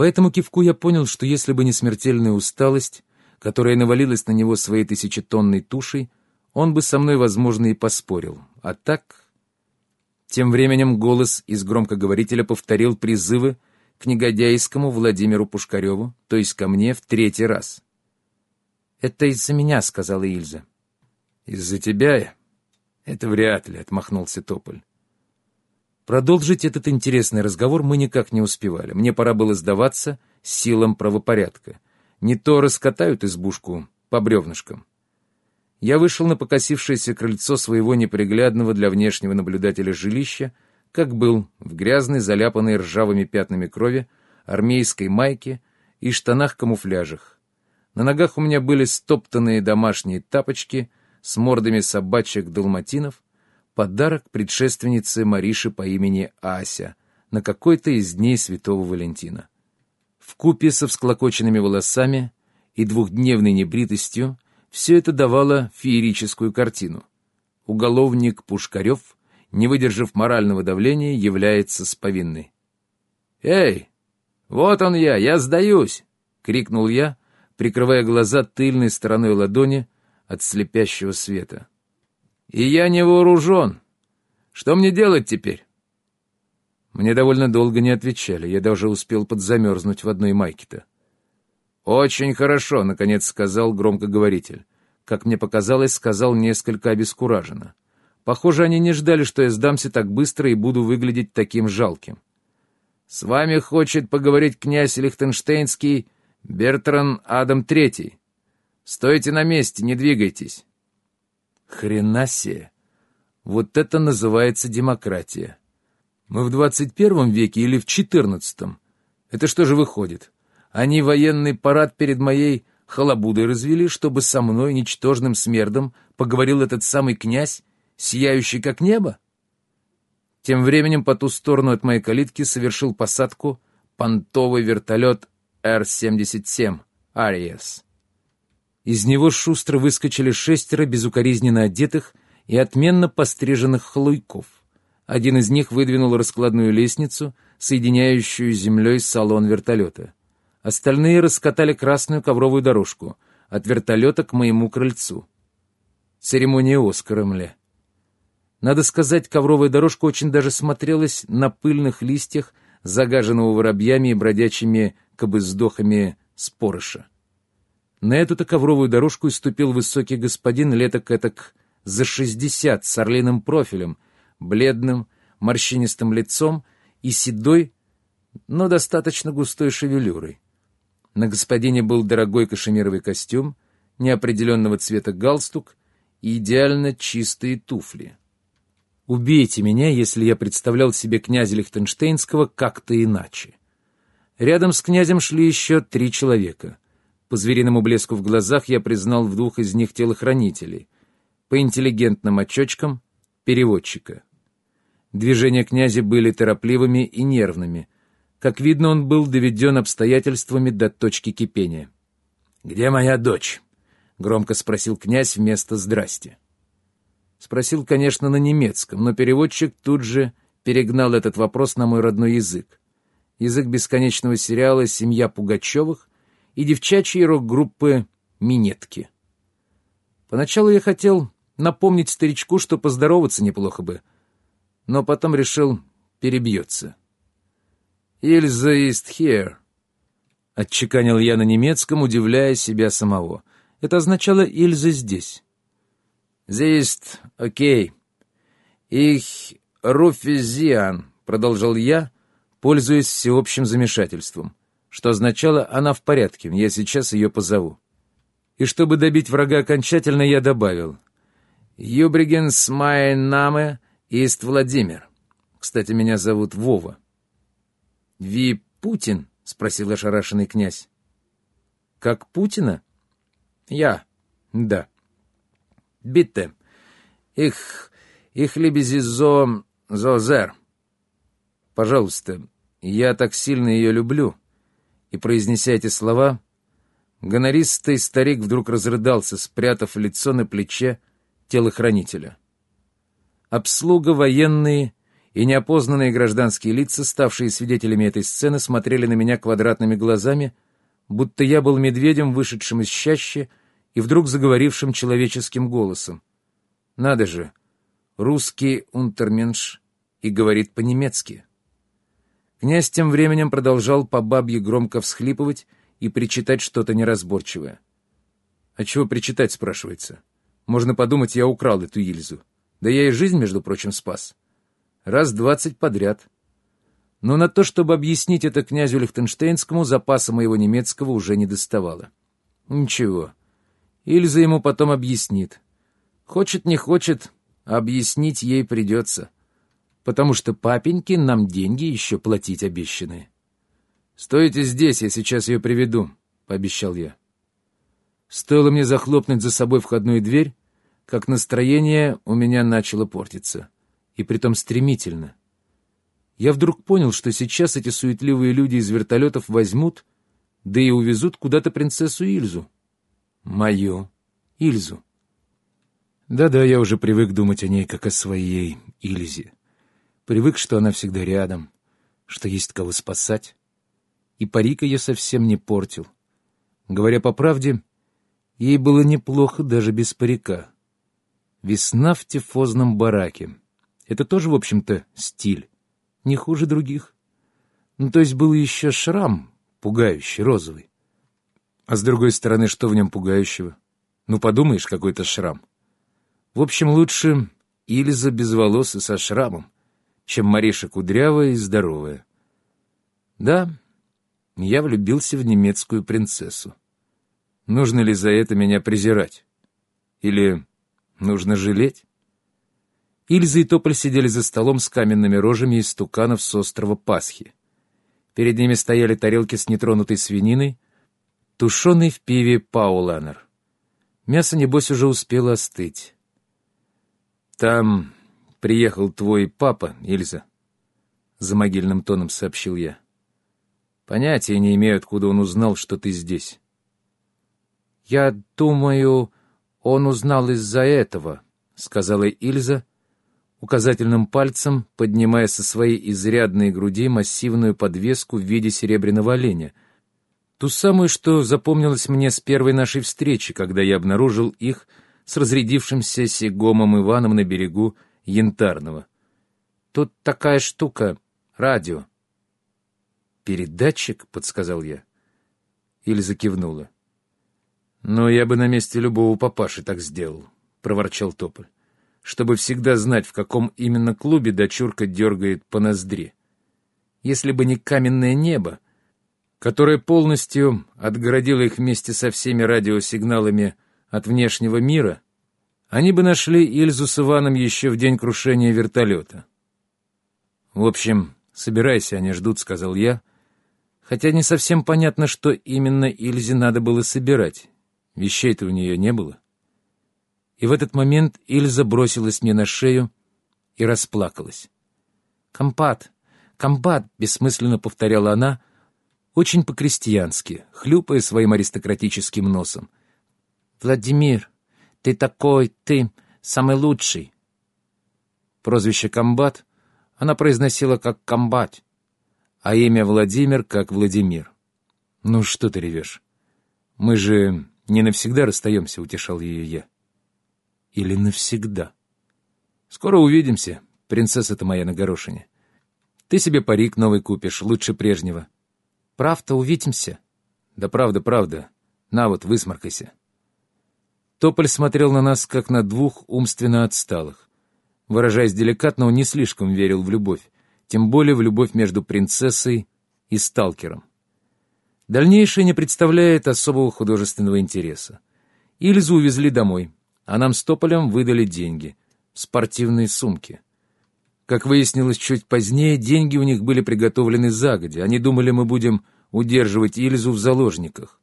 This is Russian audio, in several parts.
По этому кивку я понял, что если бы не смертельная усталость, которая навалилась на него своей тысячетонной тушей, он бы со мной, возможно, и поспорил. А так... Тем временем голос из громкоговорителя повторил призывы к негодяйскому Владимиру Пушкареву, то есть ко мне, в третий раз. «Это из-за меня», — сказала Ильза. «Из-за тебя? Это вряд ли», — отмахнулся Тополь. Продолжить этот интересный разговор мы никак не успевали. Мне пора было сдаваться силам правопорядка. Не то раскатают избушку по бревнышкам. Я вышел на покосившееся крыльцо своего неприглядного для внешнего наблюдателя жилища, как был, в грязной, заляпанной ржавыми пятнами крови, армейской майке и штанах-камуфляжах. На ногах у меня были стоптанные домашние тапочки с мордами собачек-далматинов, подарок предшественнице Мариши по имени Ася на какой-то из дней Святого Валентина. В купе со всклокоченными волосами и двухдневной небритостью все это давало феерическую картину. Уголовник Пушкарев, не выдержав морального давления, является с повинной. «Эй, вот он я, я сдаюсь!» — крикнул я, прикрывая глаза тыльной стороной ладони от слепящего света. И я не вооружен. Что мне делать теперь? Мне довольно долго не отвечали. Я даже успел подзамерзнуть в одной майке-то. «Очень хорошо», — наконец сказал громкоговоритель. Как мне показалось, сказал несколько обескураженно. Похоже, они не ждали, что я сдамся так быстро и буду выглядеть таким жалким. «С вами хочет поговорить князь Лихтенштейнский Бертран Адам Третий. Стойте на месте, не двигайтесь». Хрена себе! Вот это называется демократия. Мы в двадцать первом веке или в четырнадцатом? Это что же выходит? Они военный парад перед моей халабудой развели, чтобы со мной, ничтожным смердом, поговорил этот самый князь, сияющий как небо? Тем временем по ту сторону от моей калитки совершил посадку понтовый вертолет Р-77 «Ариес». Из него шустро выскочили шестеро безукоризненно одетых и отменно постриженных хлуйков. Один из них выдвинул раскладную лестницу, соединяющую с землей салон вертолета. Остальные раскатали красную ковровую дорожку от вертолета к моему крыльцу. Церемония Оскара, мля. Надо сказать, ковровая дорожка очень даже смотрелась на пыльных листьях, загаженного воробьями и бродячими кобыздохами спорыша. На эту-то ковровую дорожку и высокий господин леток этак за шестьдесят с орлиным профилем, бледным, морщинистым лицом и седой, но достаточно густой шевелюрой. На господине был дорогой кашемировый костюм, неопределенного цвета галстук и идеально чистые туфли. Убейте меня, если я представлял себе князя Лихтенштейнского как-то иначе. Рядом с князем шли еще три человека — по звериному блеску в глазах я признал в двух из них телохранителей. По интеллигентным очочкам — переводчика. Движения князя были торопливыми и нервными. Как видно, он был доведен обстоятельствами до точки кипения. «Где моя дочь?» — громко спросил князь вместо «здрасте». Спросил, конечно, на немецком, но переводчик тут же перегнал этот вопрос на мой родной язык. Язык бесконечного сериала «Семья Пугачевых», и девчачьей рок-группы «Минетки». Поначалу я хотел напомнить старичку, что поздороваться неплохо бы, но потом решил перебьется. «Ильза ist here», — отчеканил я на немецком, удивляя себя самого. Это означало «Ильза здесь». «Sie ist okay. Ich rufe sie an», — продолжал я, пользуясь всеобщим замешательством что означало «она в порядке, я сейчас ее позову». И чтобы добить врага окончательно, я добавил «Юбригенс май наме ист Владимир». Кстати, меня зовут Вова. «Ви Путин?» — спросил ошарашенный князь. «Как Путина?» «Я. Да». «Битте. Их... их либезизо... зозер». «Пожалуйста, я так сильно ее люблю» и, произнеся эти слова, гонористый старик вдруг разрыдался, спрятав лицо на плече телохранителя. Обслуга, военные и неопознанные гражданские лица, ставшие свидетелями этой сцены, смотрели на меня квадратными глазами, будто я был медведем, вышедшим из чащи и вдруг заговорившим человеческим голосом. Надо же, русский унтерменш и говорит по-немецки. Князь тем временем продолжал по бабье громко всхлипывать и причитать что-то неразборчивое. «А чего причитать?» — спрашивается. «Можно подумать, я украл эту Ильзу. Да я и жизнь, между прочим, спас. Раз двадцать подряд. Но на то, чтобы объяснить это князю Лихтенштейнскому, запаса моего немецкого уже не доставало. Ничего. Ильза ему потом объяснит. Хочет, не хочет, объяснить ей придется. Потому что папеньки нам деньги еще платить обещаны. «Стойте здесь, я сейчас ее приведу», — пообещал я. Стоило мне захлопнуть за собой входную дверь, как настроение у меня начало портиться. И притом стремительно. Я вдруг понял, что сейчас эти суетливые люди из вертолетов возьмут, да и увезут куда-то принцессу Ильзу. Мою Ильзу. Да-да, я уже привык думать о ней, как о своей Ильзе. Привык, что она всегда рядом, что есть кого спасать. И парика я совсем не портил. Говоря по правде, ей было неплохо даже без парика. Весна в тифозном бараке. Это тоже, в общем-то, стиль. Не хуже других. Ну, то есть был еще шрам, пугающий, розовый. А с другой стороны, что в нем пугающего? Ну, подумаешь, какой-то шрам. В общем, лучше Ильза без волос и со шрамом, чем Мариша кудрявая и здоровая. Да, я влюбился в немецкую принцессу. Нужно ли за это меня презирать? Или Нужно жалеть. Ильза и Тополь сидели за столом с каменными рожами из туканов с острова Пасхи. Перед ними стояли тарелки с нетронутой свининой, тушеной в пиве Пауланер. Мясо, небось, уже успело остыть. «Там приехал твой папа, Ильза», — за могильным тоном сообщил я. «Понятия не имею, откуда он узнал, что ты здесь». «Я думаю, «Он узнал из-за этого», — сказала Ильза, указательным пальцем поднимая со своей изрядной груди массивную подвеску в виде серебряного оленя, ту самую, что запомнилась мне с первой нашей встречи, когда я обнаружил их с разрядившимся Сегомом Иваном на берегу Янтарного. «Тут такая штука, радио». «Передатчик?» — подсказал я. Ильза кивнула. «Но я бы на месте любого папаши так сделал», — проворчал Тополь, «чтобы всегда знать, в каком именно клубе дочурка дергает по ноздре. Если бы не каменное небо, которое полностью отгородило их вместе со всеми радиосигналами от внешнего мира, они бы нашли Ильзу с Иваном еще в день крушения вертолета. «В общем, собирайся, они ждут», — сказал я, хотя не совсем понятно, что именно Ильзе надо было собирать. Вещей-то у нее не было. И в этот момент Ильза бросилась мне на шею и расплакалась. «Компат! Компат!» — бессмысленно повторяла она, очень по-крестьянски, хлюпая своим аристократическим носом. «Владимир, ты такой, ты самый лучший!» Прозвище «Комбат» она произносила как «Комбат», а имя Владимир как Владимир. «Ну что ты ревешь? Мы же не навсегда расстаемся, утешал ее я. Или навсегда. Скоро увидимся, принцесса-то моя на горошине. Ты себе парик новый купишь, лучше прежнего. Правда, увидимся? Да правда, правда. На вот, высморкайся. Тополь смотрел на нас, как на двух умственно отсталых. Выражаясь деликатно, он не слишком верил в любовь, тем более в любовь между принцессой и сталкером. Дальнейшее не представляет особого художественного интереса. Ильзу увезли домой, а нам с Тополем выдали деньги. Спортивные сумки. Как выяснилось чуть позднее, деньги у них были приготовлены загодя. Они думали, мы будем удерживать Ильзу в заложниках.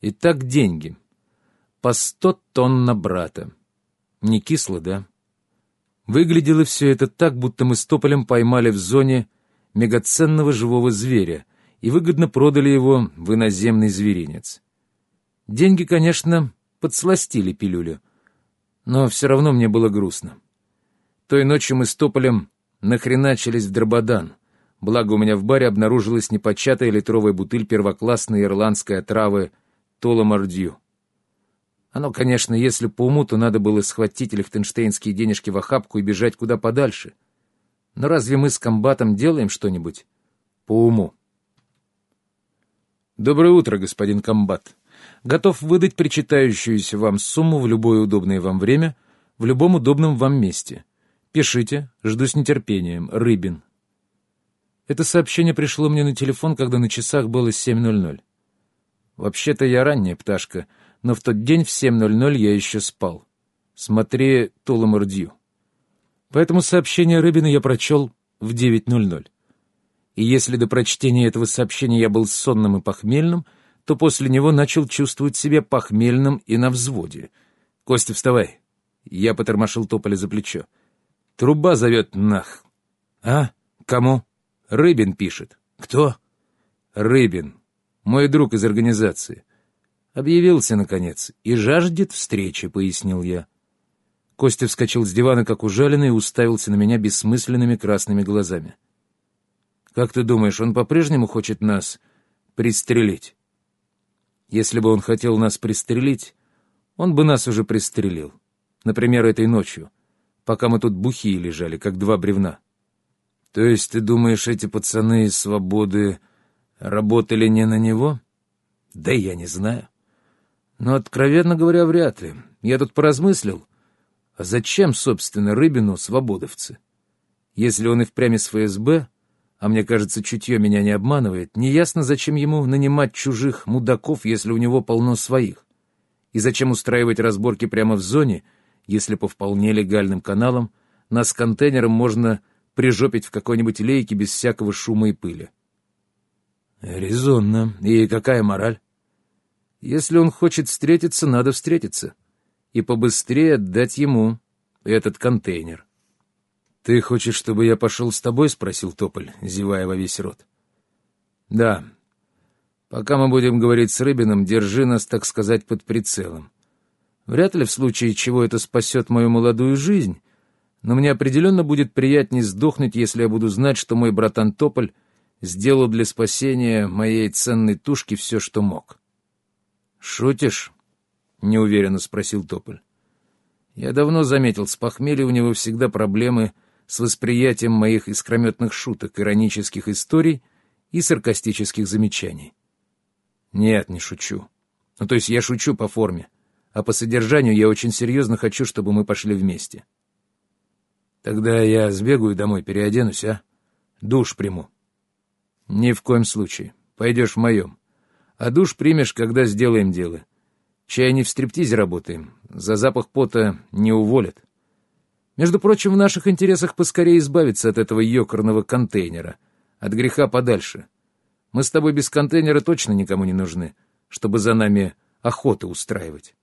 Итак, деньги. По сто тонн на брата. Не кисло, да? Выглядело все это так, будто мы с Тополем поймали в зоне мегаценного живого зверя — и выгодно продали его в иноземный зверинец. Деньги, конечно, подсластили пилюлю, но все равно мне было грустно. Той ночью мы с Тополем нахреначились в Дрободан. Благо у меня в баре обнаружилась непочатая литровая бутыль первоклассной ирландской отравы Толамардью. Оно, конечно, если по уму, то надо было схватить лихтенштейнские денежки в охапку и бежать куда подальше. Но разве мы с комбатом делаем что-нибудь по уму? Доброе утро, господин комбат. Готов выдать причитающуюся вам сумму в любое удобное вам время, в любом удобном вам месте. Пишите, жду с нетерпением. Рыбин. Это сообщение пришло мне на телефон, когда на часах было 7.00. Вообще-то я ранняя пташка — но в тот день в 7.00 я еще спал. Смотри Туламурдью. Поэтому сообщение Рыбина я прочел в 9.00. И если до прочтения этого сообщения я был сонным и похмельным, то после него начал чувствовать себя похмельным и на взводе. «Костя, вставай!» Я потормошил Тополя за плечо. «Труба зовет нах!» «А? Кому?» «Рыбин пишет». «Кто?» «Рыбин. Мой друг из организации. Объявился, наконец, и жаждет встречи, — пояснил я. Костя вскочил с дивана, как ужаленный, и уставился на меня бессмысленными красными глазами. «Как ты думаешь, он по-прежнему хочет нас пристрелить?» «Если бы он хотел нас пристрелить, он бы нас уже пристрелил. Например, этой ночью, пока мы тут бухие лежали, как два бревна». «То есть ты думаешь, эти пацаны из свободы работали не на него?» «Да я не знаю. Но, откровенно говоря, вряд ли. Я тут поразмыслил. А зачем, собственно, Рыбину свободовцы? Если он и впрямь из ФСБ, а мне кажется, чутье меня не обманывает, неясно, зачем ему нанимать чужих мудаков, если у него полно своих. И зачем устраивать разборки прямо в зоне, если по вполне легальным каналам нас контейнером можно прижопить в какой-нибудь лейке без всякого шума и пыли. Резонно. И какая мораль? Если он хочет встретиться, надо встретиться. И побыстрее отдать ему этот контейнер. «Ты хочешь, чтобы я пошел с тобой?» — спросил Тополь, зевая во весь рот. «Да. Пока мы будем говорить с Рыбиным, держи нас, так сказать, под прицелом. Вряд ли в случае чего это спасет мою молодую жизнь, но мне определенно будет приятнее сдохнуть, если я буду знать, что мой братан Тополь сделал для спасения моей ценной тушки все, что мог». «Шутишь?» — неуверенно спросил Тополь. «Я давно заметил, с похмелья у него всегда проблемы с восприятием моих искрометных шуток, иронических историй и саркастических замечаний». «Нет, не шучу. Ну, то есть я шучу по форме, а по содержанию я очень серьезно хочу, чтобы мы пошли вместе». «Тогда я сбегаю домой, переоденусь, а? Душ приму». «Ни в коем случае. Пойдешь в моем а душ примешь, когда сделаем дело. Чай не в стриптизе работаем, за запах пота не уволят. Между прочим, в наших интересах поскорее избавиться от этого ёкарного контейнера, от греха подальше. Мы с тобой без контейнера точно никому не нужны, чтобы за нами охоту устраивать.